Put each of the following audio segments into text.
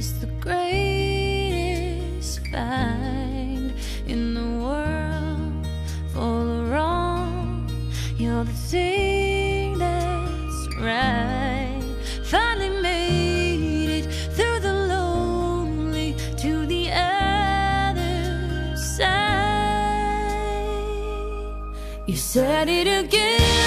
is the greatest find in the world for the wrong. You're the thing that's right. Finally made it through the lonely to the other side. You said it again.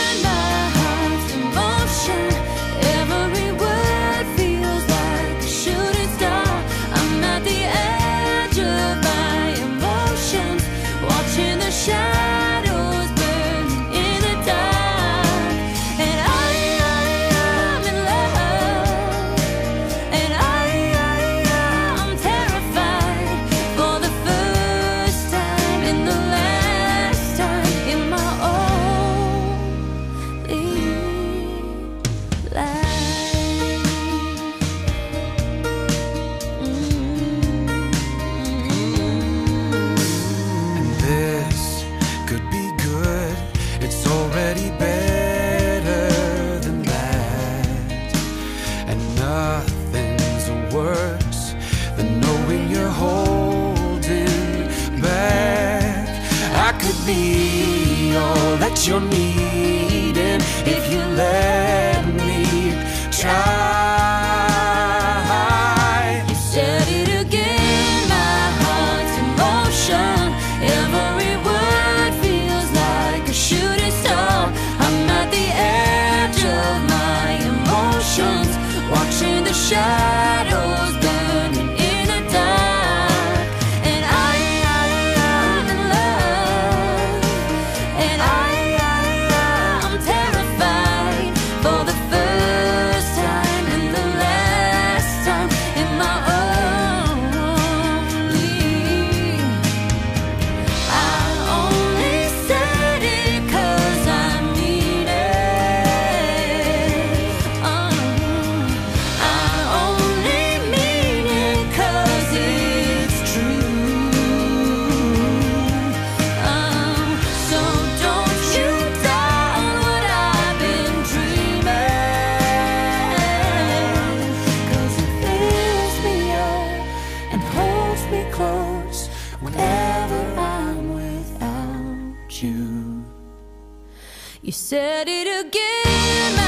could be all that you're needing if you let me try. You said it again, my heart's in motion. Every word feels like a shooting star. I'm at the edge of my emotions, watching the shadows. you. You said it again.